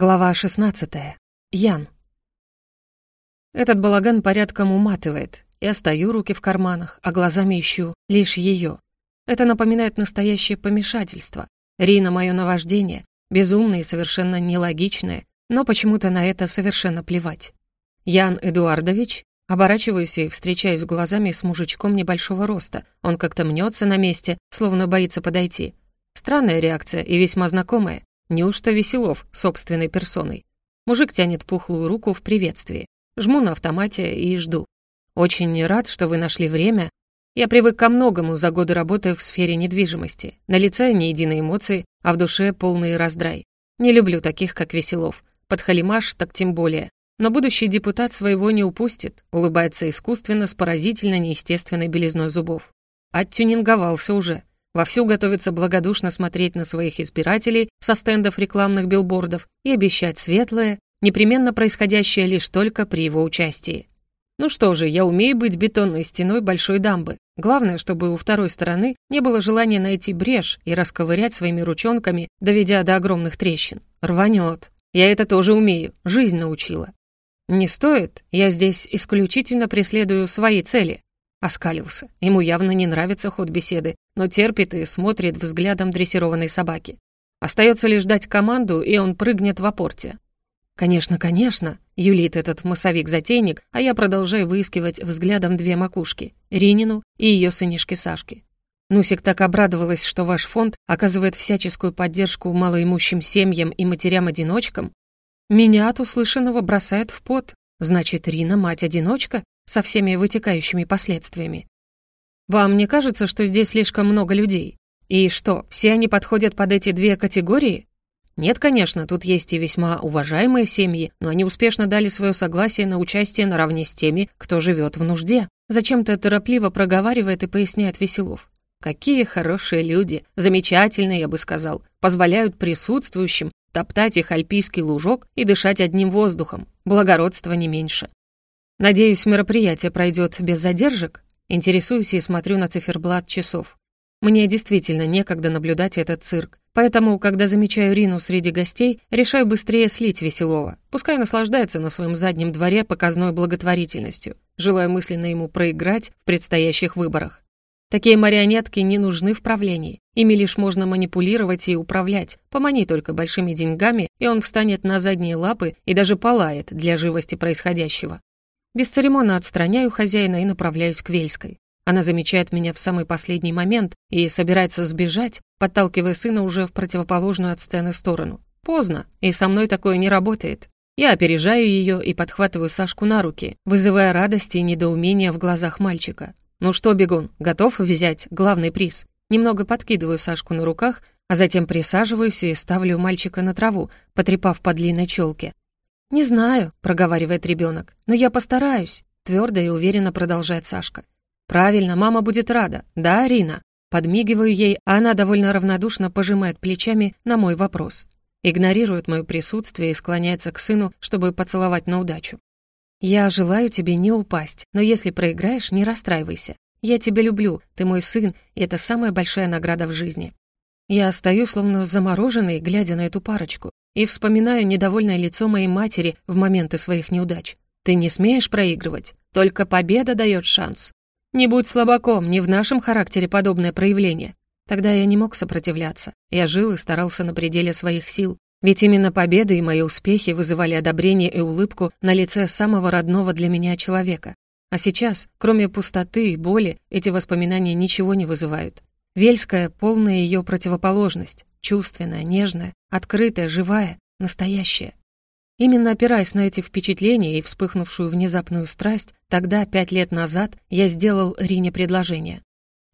Глава 16. Ян. Этот балаган порядком уматывает. Я стою, руки в карманах, а глазами ищу лишь ее. Это напоминает настоящее помешательство. Рина — мое наваждение, безумное и совершенно нелогичное, но почему-то на это совершенно плевать. Ян Эдуардович, оборачиваюсь и встречаюсь глазами с мужичком небольшого роста. Он как-то мнется на месте, словно боится подойти. Странная реакция и весьма знакомая. Неужто Веселов собственной персоной? Мужик тянет пухлую руку в приветствии. Жму на автомате и жду. Очень рад, что вы нашли время. Я привык ко многому за годы работы в сфере недвижимости. На лице ни единой эмоции, а в душе полный раздрай. Не люблю таких, как Веселов. Подхалимаш так тем более. Но будущий депутат своего не упустит, улыбается искусственно с поразительно неестественной белизной зубов. Оттюнинговался уже. Вовсю готовится благодушно смотреть на своих избирателей со стендов рекламных билбордов и обещать светлое, непременно происходящее лишь только при его участии. Ну что же, я умею быть бетонной стеной большой дамбы. Главное, чтобы у второй стороны не было желания найти брешь и расковырять своими ручонками, доведя до огромных трещин. Рванет. Я это тоже умею, жизнь научила. Не стоит, я здесь исключительно преследую свои цели. Оскалился. Ему явно не нравится ход беседы, но терпит и смотрит взглядом дрессированной собаки. Остается лишь дать команду, и он прыгнет в апорте. «Конечно, конечно», — юлит этот массовик-затейник, а я продолжаю выискивать взглядом две макушки — Ринину и ее сынишки Сашки. Нусик так обрадовалась, что ваш фонд оказывает всяческую поддержку малоимущим семьям и матерям-одиночкам. Меня от услышанного бросает в пот. Значит, Рина — мать-одиночка со всеми вытекающими последствиями. Вам не кажется, что здесь слишком много людей? И что, все они подходят под эти две категории? Нет, конечно, тут есть и весьма уважаемые семьи, но они успешно дали свое согласие на участие наравне с теми, кто живет в нужде. Зачем-то торопливо проговаривает и поясняет Веселов. Какие хорошие люди, замечательные, я бы сказал, позволяют присутствующим топтать их альпийский лужок и дышать одним воздухом. Благородство не меньше. Надеюсь, мероприятие пройдет без задержек? Интересуюсь и смотрю на циферблат часов. Мне действительно некогда наблюдать этот цирк, поэтому, когда замечаю Рину среди гостей, решаю быстрее слить Веселова. Пускай наслаждается на своем заднем дворе показной благотворительностью, желая мысленно ему проиграть в предстоящих выборах. Такие марионетки не нужны в правлении. Ими лишь можно манипулировать и управлять. Помани только большими деньгами, и он встанет на задние лапы и даже полает для живости происходящего. Бесцеремонно отстраняю хозяина и направляюсь к Вельской. Она замечает меня в самый последний момент и собирается сбежать, подталкивая сына уже в противоположную от сцены сторону. Поздно, и со мной такое не работает. Я опережаю ее и подхватываю Сашку на руки, вызывая радость и недоумение в глазах мальчика. «Ну что, бегун, готов взять главный приз?» Немного подкидываю Сашку на руках, а затем присаживаюсь и ставлю мальчика на траву, потрепав по длинной челке. «Не знаю», — проговаривает ребенок, — «но я постараюсь», — твердо и уверенно продолжает Сашка. «Правильно, мама будет рада, да, Арина?» Подмигиваю ей, а она довольно равнодушно пожимает плечами на мой вопрос. Игнорирует мое присутствие и склоняется к сыну, чтобы поцеловать на удачу. «Я желаю тебе не упасть, но если проиграешь, не расстраивайся. Я тебя люблю, ты мой сын, и это самая большая награда в жизни». Я стою, словно замороженный, глядя на эту парочку и вспоминаю недовольное лицо моей матери в моменты своих неудач. Ты не смеешь проигрывать, только победа дает шанс. Не будь слабаком, не в нашем характере подобное проявление. Тогда я не мог сопротивляться. Я жил и старался на пределе своих сил. Ведь именно победы и мои успехи вызывали одобрение и улыбку на лице самого родного для меня человека. А сейчас, кроме пустоты и боли, эти воспоминания ничего не вызывают. Вельская — полная ее противоположность, чувственная, нежная, открытая, живая, настоящая. Именно опираясь на эти впечатления и вспыхнувшую внезапную страсть, тогда, пять лет назад, я сделал Рине предложение.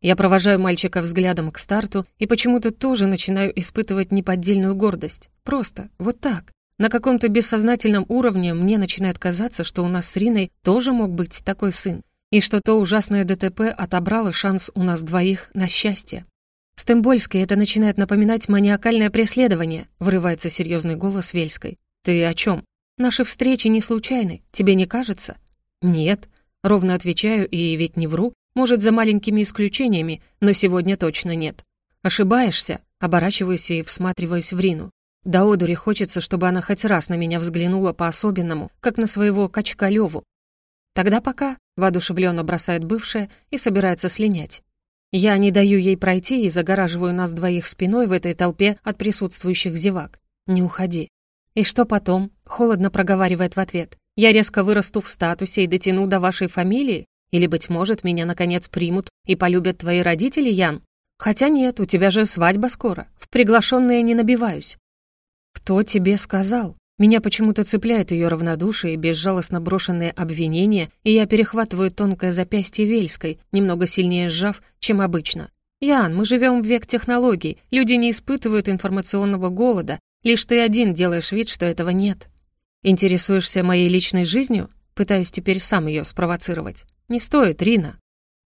Я провожаю мальчика взглядом к старту и почему-то тоже начинаю испытывать неподдельную гордость. Просто, вот так. На каком-то бессознательном уровне мне начинает казаться, что у нас с Риной тоже мог быть такой сын и что то ужасное ДТП отобрало шанс у нас двоих на счастье. «Стембольской это начинает напоминать маниакальное преследование», вырывается серьезный голос Вельской. «Ты о чем? Наши встречи не случайны, тебе не кажется?» «Нет», — ровно отвечаю, и ведь не вру, может, за маленькими исключениями, но сегодня точно нет. «Ошибаешься», — оборачиваюсь и всматриваюсь в Рину. До одури хочется, чтобы она хоть раз на меня взглянула по-особенному, как на своего качка Леву. Тогда пока, воодушевленно бросает бывшая и собирается слинять. Я не даю ей пройти и загораживаю нас двоих спиной в этой толпе от присутствующих зевак. Не уходи. И что потом? Холодно проговаривает в ответ. Я резко вырасту в статусе и дотяну до вашей фамилии? Или, быть может, меня, наконец, примут и полюбят твои родители, Ян? Хотя нет, у тебя же свадьба скоро. В приглашенные не набиваюсь. Кто тебе сказал? Меня почему-то цепляет ее равнодушие и безжалостно брошенные обвинения, и я перехватываю тонкое запястье Вельской, немного сильнее сжав, чем обычно. «Ян, мы живем в век технологий, люди не испытывают информационного голода, лишь ты один делаешь вид, что этого нет. Интересуешься моей личной жизнью? Пытаюсь теперь сам ее спровоцировать. Не стоит, Рина.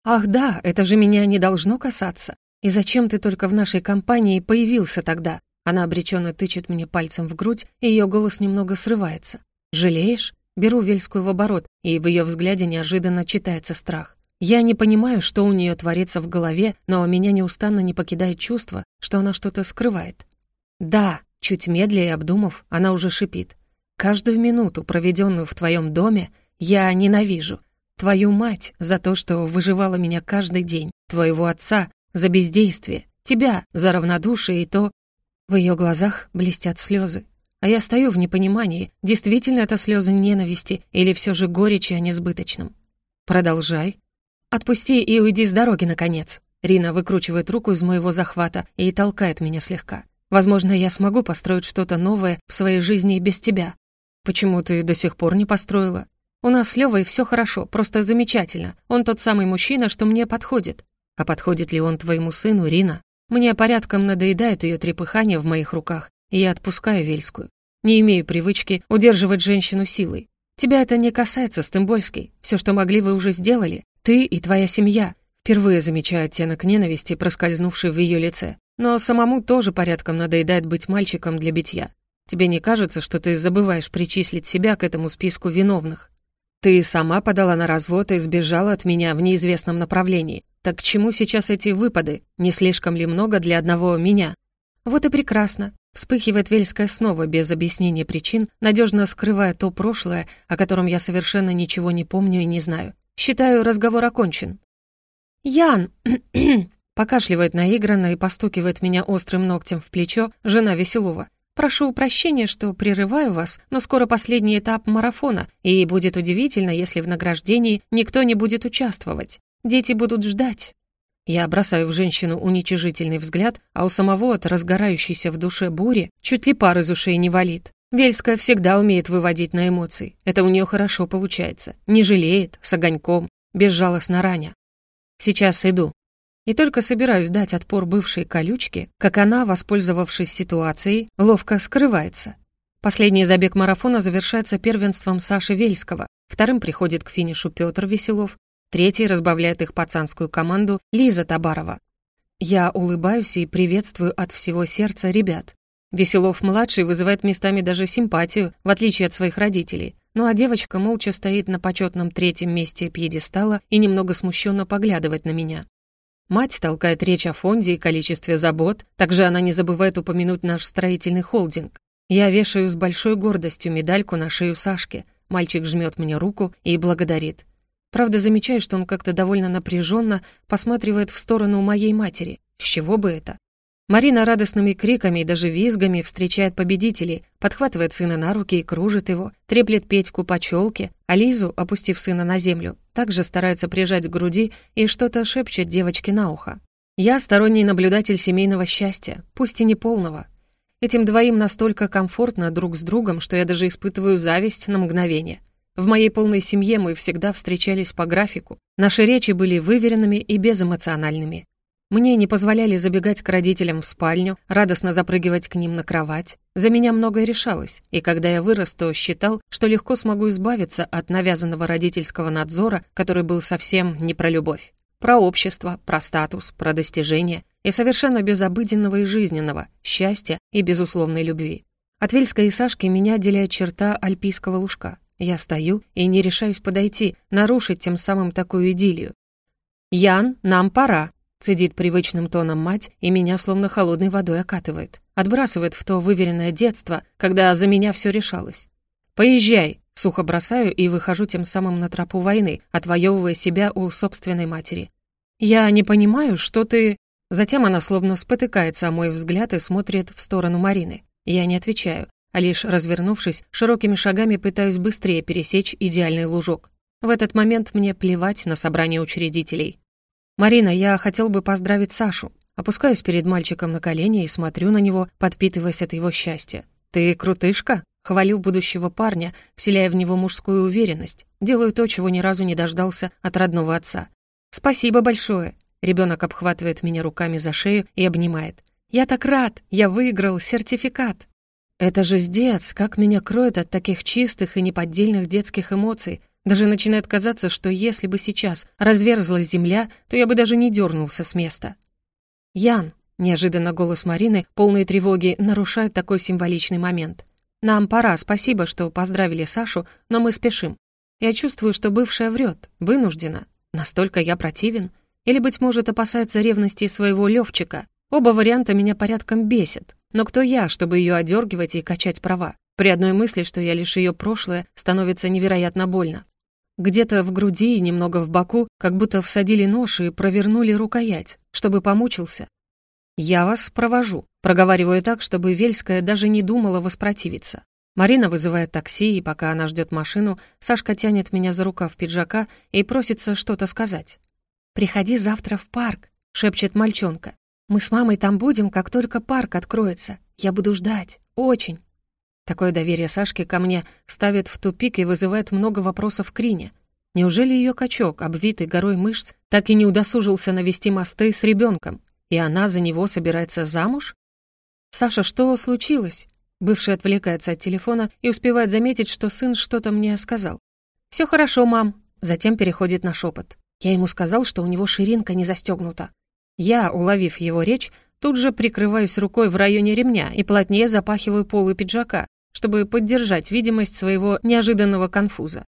Ах да, это же меня не должно касаться. И зачем ты только в нашей компании появился тогда? Она обреченно тычет мне пальцем в грудь, и ее голос немного срывается. «Жалеешь?» Беру Вельскую в оборот, и в ее взгляде неожиданно читается страх. Я не понимаю, что у нее творится в голове, но меня неустанно не покидает чувство, что она что-то скрывает. «Да», чуть медлее обдумав, она уже шипит. «Каждую минуту, проведенную в твоем доме, я ненавижу. Твою мать за то, что выживала меня каждый день, твоего отца за бездействие, тебя за равнодушие и то, в ее глазах блестят слезы. А я стою в непонимании, действительно это слезы ненависти или все же горечи о несбыточном. Продолжай. Отпусти и уйди с дороги, наконец. Рина выкручивает руку из моего захвата и толкает меня слегка. Возможно, я смогу построить что-то новое в своей жизни без тебя. Почему ты до сих пор не построила? У нас с Левой все хорошо, просто замечательно. Он тот самый мужчина, что мне подходит. А подходит ли он твоему сыну, Рина? Мне порядком надоедает ее трепыхание в моих руках, и я отпускаю Вельскую. Не имею привычки удерживать женщину силой. Тебя это не касается, Стымбольский. Все, что могли, вы уже сделали. Ты и твоя семья. Впервые замечаю оттенок ненависти, проскользнувший в ее лице. Но самому тоже порядком надоедает быть мальчиком для битья. Тебе не кажется, что ты забываешь причислить себя к этому списку виновных? Ты сама подала на развод и сбежала от меня в неизвестном направлении. Так к чему сейчас эти выпады? Не слишком ли много для одного меня? Вот и прекрасно. Вспыхивает Вельская снова, без объяснения причин, надежно скрывая то прошлое, о котором я совершенно ничего не помню и не знаю. Считаю, разговор окончен. «Ян!» покашливает наигранно и постукивает меня острым ногтем в плечо жена Веселова. Прошу прощения, что прерываю вас, но скоро последний этап марафона, и будет удивительно, если в награждении никто не будет участвовать. Дети будут ждать». Я бросаю в женщину уничижительный взгляд, а у самого от разгорающейся в душе бури чуть ли пар из ушей не валит. Вельская всегда умеет выводить на эмоции. Это у нее хорошо получается. Не жалеет, с огоньком, безжалостно раня. Сейчас иду. И только собираюсь дать отпор бывшей колючке, как она, воспользовавшись ситуацией, ловко скрывается. Последний забег марафона завершается первенством Саши Вельского, вторым приходит к финишу Петр Веселов, третий разбавляет их пацанскую команду Лиза Табарова. Я улыбаюсь и приветствую от всего сердца ребят. Веселов-младший вызывает местами даже симпатию, в отличие от своих родителей. Ну а девочка молча стоит на почетном третьем месте пьедестала и немного смущенно поглядывает на меня. Мать толкает речь о фонде и количестве забот, также она не забывает упомянуть наш строительный холдинг. Я вешаю с большой гордостью медальку на шею Сашке. Мальчик жмет мне руку и благодарит. Правда, замечаю, что он как-то довольно напряженно посматривает в сторону моей матери. С чего бы это? Марина радостными криками и даже визгами встречает победителей, подхватывает сына на руки и кружит его, треплет Петьку по челке, а Лизу, опустив сына на землю, также старается прижать к груди и что-то шепчет девочке на ухо. Я сторонний наблюдатель семейного счастья, пусть и не полного. Этим двоим настолько комфортно друг с другом, что я даже испытываю зависть на мгновение. В моей полной семье мы всегда встречались по графику. Наши речи были выверенными и безэмоциональными. Мне не позволяли забегать к родителям в спальню, радостно запрыгивать к ним на кровать. За меня многое решалось, и когда я вырос, то считал, что легко смогу избавиться от навязанного родительского надзора, который был совсем не про любовь. Про общество, про статус, про достижения и совершенно без и жизненного, счастья и безусловной любви. От Вельска и Сашки меня отделяет черта альпийского лужка. Я стою и не решаюсь подойти, нарушить тем самым такую идиллию. «Ян, нам пора», Цедит привычным тоном мать, и меня словно холодной водой окатывает. Отбрасывает в то выверенное детство, когда за меня все решалось. «Поезжай!» — сухо бросаю и выхожу тем самым на тропу войны, отвоевывая себя у собственной матери. «Я не понимаю, что ты...» Затем она словно спотыкается о мой взгляд и смотрит в сторону Марины. Я не отвечаю, а лишь, развернувшись, широкими шагами пытаюсь быстрее пересечь идеальный лужок. В этот момент мне плевать на собрание учредителей. «Марина, я хотел бы поздравить Сашу». Опускаюсь перед мальчиком на колени и смотрю на него, подпитываясь от его счастья. «Ты крутышка?» Хвалю будущего парня, вселяя в него мужскую уверенность. Делаю то, чего ни разу не дождался от родного отца. «Спасибо большое!» Ребенок обхватывает меня руками за шею и обнимает. «Я так рад! Я выиграл сертификат!» Это же сдец, как меня кроет от таких чистых и неподдельных детских эмоций. Даже начинает казаться, что если бы сейчас разверзлась земля, то я бы даже не дернулся с места. «Ян!» — неожиданно голос Марины, полной тревоги, нарушает такой символичный момент. «Нам пора, спасибо, что поздравили Сашу, но мы спешим. Я чувствую, что бывшая врет, вынуждена. Настолько я противен. Или, быть может, опасается ревности своего Левчика. Оба варианта меня порядком бесят. Но кто я, чтобы ее одергивать и качать права? При одной мысли, что я лишь ее прошлое, становится невероятно больно. Где-то в груди и немного в боку, как будто всадили нож и провернули рукоять, чтобы помучился. «Я вас провожу», — проговариваю так, чтобы Вельская даже не думала воспротивиться. Марина вызывает такси, и пока она ждет машину, Сашка тянет меня за рукав пиджака и просится что-то сказать. «Приходи завтра в парк», — шепчет мальчонка. Мы с мамой там будем, как только парк откроется. Я буду ждать. Очень. Такое доверие Сашки ко мне ставит в тупик и вызывает много вопросов к Рине. Неужели ее качок, обвитый горой мышц, так и не удосужился навести мосты с ребенком, и она за него собирается замуж? «Саша, что случилось?» Бывший отвлекается от телефона и успевает заметить, что сын что-то мне сказал. «Все хорошо, мам». Затем переходит на шепот. Я ему сказал, что у него ширинка не застегнута. Я, уловив его речь, тут же прикрываюсь рукой в районе ремня и плотнее запахиваю полы пиджака, чтобы поддержать видимость своего неожиданного конфуза.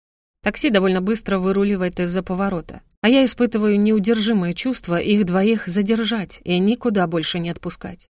Такси довольно быстро выруливает из-за поворота, а я испытываю неудержимое чувство их двоих задержать и никуда больше не отпускать.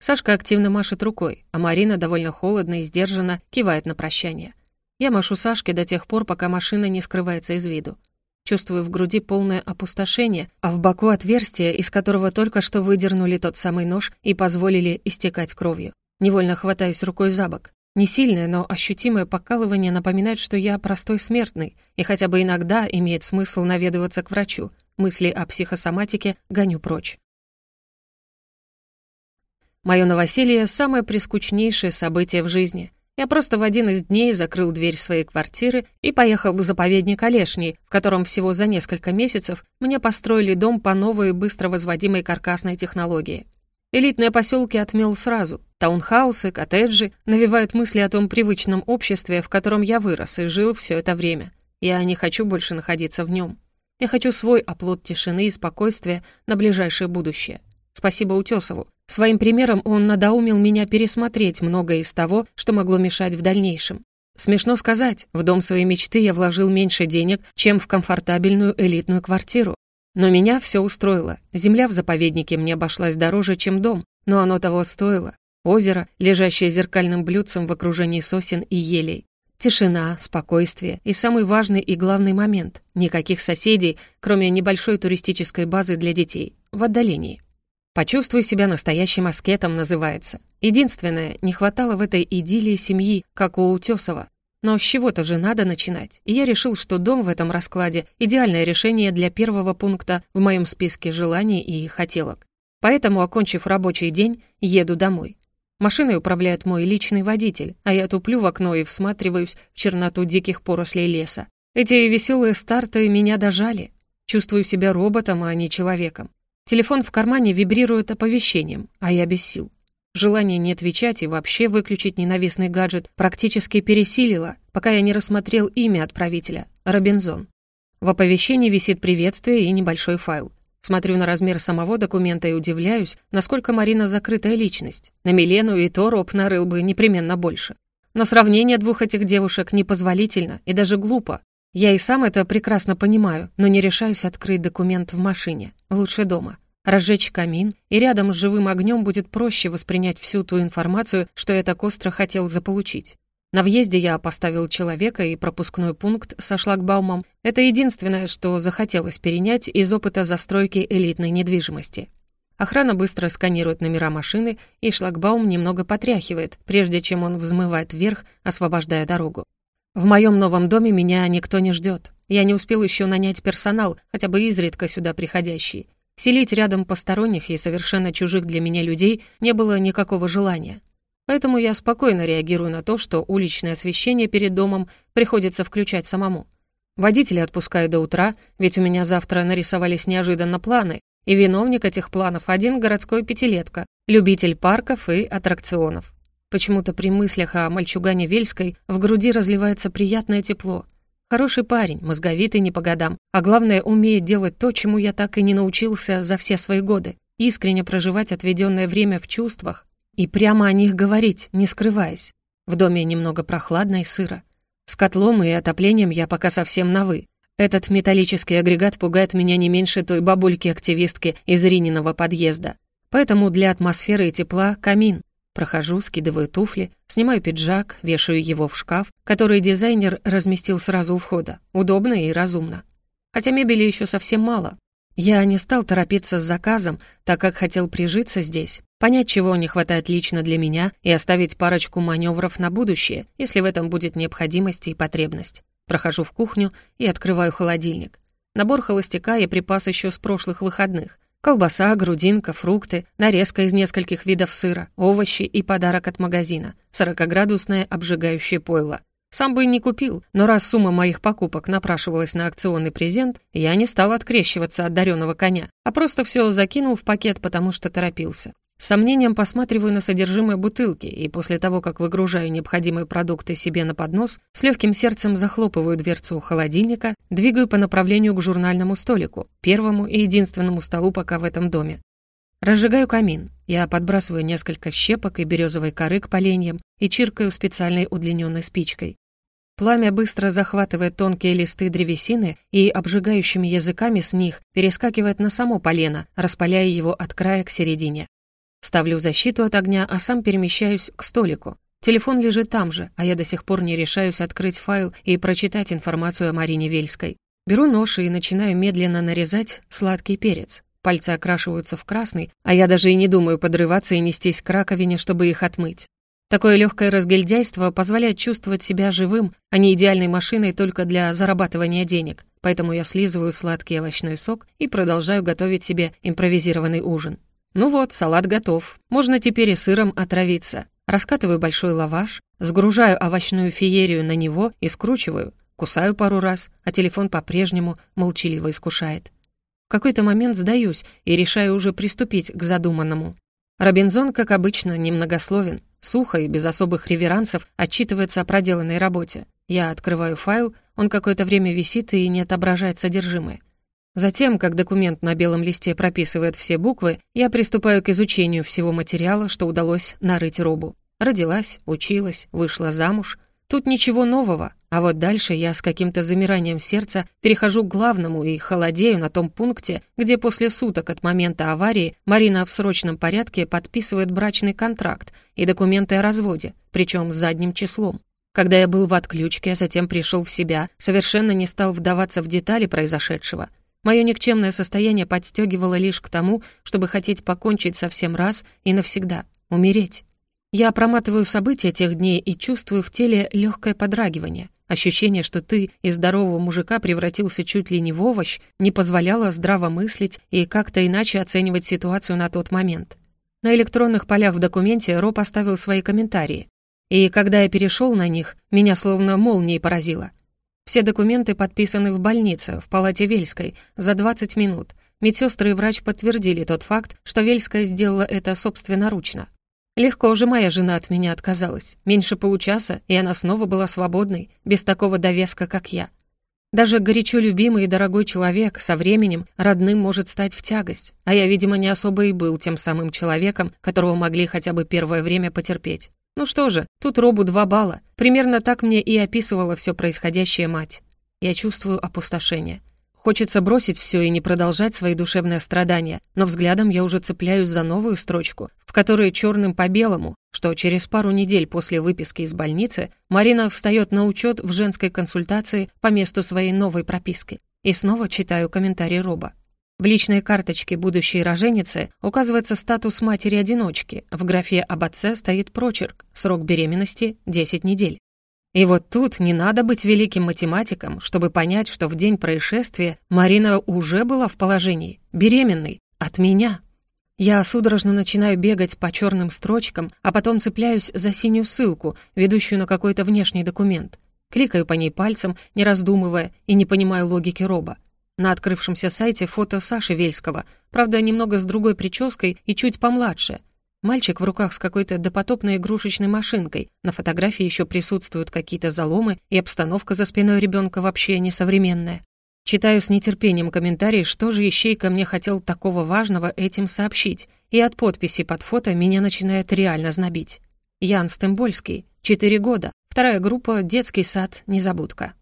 Сашка активно машет рукой, а Марина довольно холодно и сдержанно кивает на прощание. Я машу Сашке до тех пор, пока машина не скрывается из виду. Чувствую в груди полное опустошение, а в боку отверстие, из которого только что выдернули тот самый нож и позволили истекать кровью. Невольно хватаюсь рукой за бок. Не сильное, но ощутимое покалывание напоминает, что я простой смертный, и хотя бы иногда имеет смысл наведываться к врачу. Мысли о психосоматике гоню прочь. Мое новоселье — самое прискучнейшее событие в жизни. Я просто в один из дней закрыл дверь своей квартиры и поехал в заповедник Олешний, в котором всего за несколько месяцев мне построили дом по новой быстро возводимой каркасной технологии. Элитные поселки отмел сразу. Таунхаусы, коттеджи навевают мысли о том привычном обществе, в котором я вырос и жил все это время. Я не хочу больше находиться в нем. Я хочу свой оплот тишины и спокойствия на ближайшее будущее. Спасибо Утесову. Своим примером он надоумил меня пересмотреть многое из того, что могло мешать в дальнейшем. Смешно сказать, в дом своей мечты я вложил меньше денег, чем в комфортабельную элитную квартиру. Но меня все устроило. Земля в заповеднике мне обошлась дороже, чем дом, но оно того стоило. Озеро, лежащее зеркальным блюдцем в окружении сосен и елей. Тишина, спокойствие и самый важный и главный момент — никаких соседей, кроме небольшой туристической базы для детей, в отдалении. «Почувствуй себя настоящим аскетом» называется. Единственное, не хватало в этой идиллии семьи, как у Утесова. Но с чего-то же надо начинать, и я решил, что дом в этом раскладе — идеальное решение для первого пункта в моем списке желаний и хотелок. Поэтому, окончив рабочий день, еду домой. Машиной управляет мой личный водитель, а я туплю в окно и всматриваюсь в черноту диких порослей леса. Эти веселые старты меня дожали. Чувствую себя роботом, а не человеком. Телефон в кармане вибрирует оповещением, а я без сил. Желание не отвечать и вообще выключить ненавистный гаджет практически пересилило, пока я не рассмотрел имя отправителя — Робинзон. В оповещении висит приветствие и небольшой файл. Смотрю на размер самого документа и удивляюсь, насколько Марина закрытая личность. На Милену и то роб нарыл бы непременно больше. Но сравнение двух этих девушек непозволительно и даже глупо, я и сам это прекрасно понимаю, но не решаюсь открыть документ в машине. Лучше дома. Разжечь камин, и рядом с живым огнем будет проще воспринять всю ту информацию, что я так остро хотел заполучить. На въезде я поставил человека и пропускной пункт со шлагбаумом. Это единственное, что захотелось перенять из опыта застройки элитной недвижимости. Охрана быстро сканирует номера машины, и шлагбаум немного потряхивает, прежде чем он взмывает вверх, освобождая дорогу. В моем новом доме меня никто не ждет. Я не успел еще нанять персонал, хотя бы изредка сюда приходящий. Селить рядом посторонних и совершенно чужих для меня людей не было никакого желания. Поэтому я спокойно реагирую на то, что уличное освещение перед домом приходится включать самому. Водителя отпускаю до утра, ведь у меня завтра нарисовались неожиданно планы, и виновник этих планов один городской пятилетка, любитель парков и аттракционов. Почему-то при мыслях о мальчугане Вельской в груди разливается приятное тепло. Хороший парень, мозговитый не по годам, а главное, умеет делать то, чему я так и не научился за все свои годы, искренне проживать отведенное время в чувствах, и прямо о них говорить, не скрываясь. В доме немного прохладно и сыро. С котлом и отоплением я пока совсем на «вы». Этот металлический агрегат пугает меня не меньше той бабульки-активистки из Рининого подъезда. Поэтому для атмосферы и тепла камин. Прохожу, скидываю туфли, снимаю пиджак, вешаю его в шкаф, который дизайнер разместил сразу у входа. Удобно и разумно. Хотя мебели еще совсем мало. Я не стал торопиться с заказом, так как хотел прижиться здесь, понять, чего не хватает лично для меня и оставить парочку маневров на будущее, если в этом будет необходимость и потребность. Прохожу в кухню и открываю холодильник. Набор холостяка и припас еще с прошлых выходных. Колбаса, грудинка, фрукты, нарезка из нескольких видов сыра, овощи и подарок от магазина. 40-градусное обжигающее пойло. Сам бы и не купил, но раз сумма моих покупок напрашивалась на акционный презент, я не стал открещиваться от даренного коня, а просто все закинул в пакет, потому что торопился. Сомнением посматриваю на содержимое бутылки, и после того, как выгружаю необходимые продукты себе на поднос, с легким сердцем захлопываю дверцу холодильника, двигаю по направлению к журнальному столику, первому и единственному столу пока в этом доме. Разжигаю камин. Я подбрасываю несколько щепок и березовой коры к поленьям и чиркаю специальной удлиненной спичкой. Пламя быстро захватывает тонкие листы древесины и обжигающими языками с них перескакивает на само полено, распаляя его от края к середине. Ставлю защиту от огня, а сам перемещаюсь к столику. Телефон лежит там же, а я до сих пор не решаюсь открыть файл и прочитать информацию о Марине Вельской. Беру нож и начинаю медленно нарезать сладкий перец. Пальцы окрашиваются в красный, а я даже и не думаю подрываться и нестись к раковине, чтобы их отмыть. Такое легкое разгильдяйство позволяет чувствовать себя живым, а не идеальной машиной только для зарабатывания денег. Поэтому я слизываю сладкий овощной сок и продолжаю готовить себе импровизированный ужин. Ну вот, салат готов. Можно теперь и сыром отравиться. Раскатываю большой лаваш, сгружаю овощную феерию на него и скручиваю. Кусаю пару раз, а телефон по-прежнему молчаливо искушает. В какой-то момент сдаюсь и решаю уже приступить к задуманному. Робинзон, как обычно, немногословен. Сухо и без особых реверансов отчитывается о проделанной работе. Я открываю файл, он какое-то время висит и не отображает содержимое. Затем, как документ на белом листе прописывает все буквы, я приступаю к изучению всего материала, что удалось нарыть Робу. Родилась, училась, вышла замуж. Тут ничего нового, а вот дальше я с каким-то замиранием сердца перехожу к главному и холодею на том пункте, где после суток от момента аварии Марина в срочном порядке подписывает брачный контракт и документы о разводе, причем задним числом. Когда я был в отключке, а затем пришел в себя, совершенно не стал вдаваться в детали произошедшего — Мое никчемное состояние подстегивало лишь к тому, чтобы хотеть покончить со всем раз и навсегда, умереть. Я проматываю события тех дней и чувствую в теле легкое подрагивание. Ощущение, что ты из здорового мужика превратился чуть ли не в овощ, не позволяло здраво мыслить и как-то иначе оценивать ситуацию на тот момент. На электронных полях в документе Ро поставил свои комментарии. И когда я перешел на них, меня словно молнией поразило — все документы подписаны в больнице, в палате Вельской, за 20 минут. Медсестры и врач подтвердили тот факт, что Вельская сделала это собственноручно. Легко же моя жена от меня отказалась. Меньше получаса, и она снова была свободной, без такого довеска, как я. Даже горячо любимый и дорогой человек со временем родным может стать в тягость, а я, видимо, не особо и был тем самым человеком, которого могли хотя бы первое время потерпеть. Ну что же, тут Робу два балла. Примерно так мне и описывала все происходящее мать. Я чувствую опустошение. Хочется бросить все и не продолжать свои душевные страдания, но взглядом я уже цепляюсь за новую строчку, в которой черным по белому, что через пару недель после выписки из больницы Марина встает на учет в женской консультации по месту своей новой прописки. И снова читаю комментарий Роба. В личной карточке будущей роженицы указывается статус матери-одиночки. В графе об отце стоит прочерк, срок беременности — 10 недель. И вот тут не надо быть великим математиком, чтобы понять, что в день происшествия Марина уже была в положении, беременной, от меня. Я судорожно начинаю бегать по черным строчкам, а потом цепляюсь за синюю ссылку, ведущую на какой-то внешний документ. Кликаю по ней пальцем, не раздумывая и не понимая логики Роба. На открывшемся сайте фото Саши Вельского, правда, немного с другой прической и чуть помладше — Мальчик в руках с какой-то допотопной игрушечной машинкой. На фотографии еще присутствуют какие-то заломы, и обстановка за спиной ребенка вообще несовременная. Читаю с нетерпением комментарии, что же Ищейка мне хотел такого важного этим сообщить, и от подписи под фото меня начинает реально знобить. Ян Стембольский, 4 года, вторая группа, детский сад, незабудка.